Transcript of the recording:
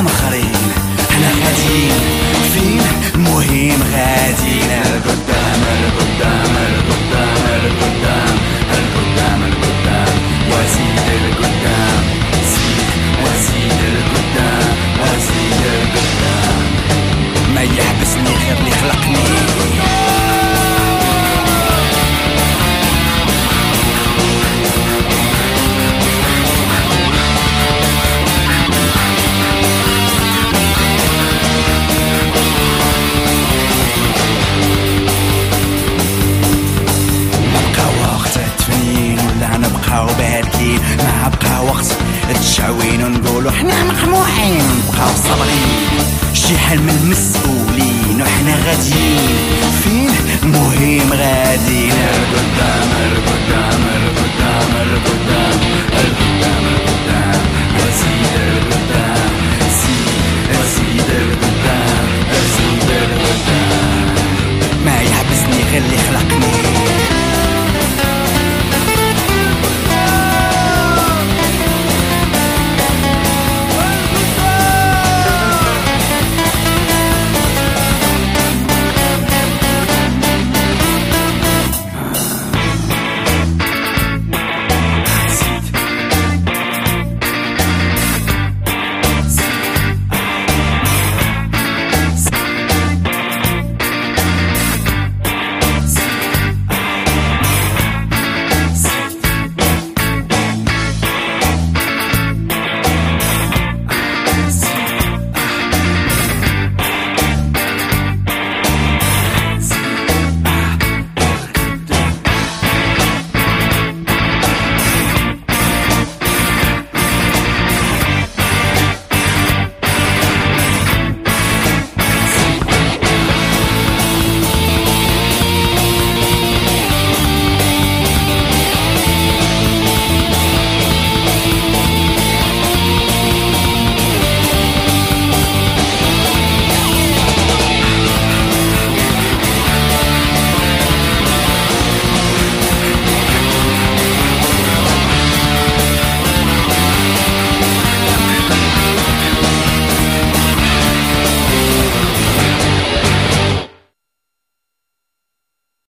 عام اخرين إحنا غاديين فين؟ المهم غاديين القدام القدام القدام القدام نبقاو باركين ما بقى وقت التشعوين ونقولو حنا مقموحين نبقاو صابرين. شي حل من المسؤولين وحنا غاديين فين المهم غاديين القدام القدام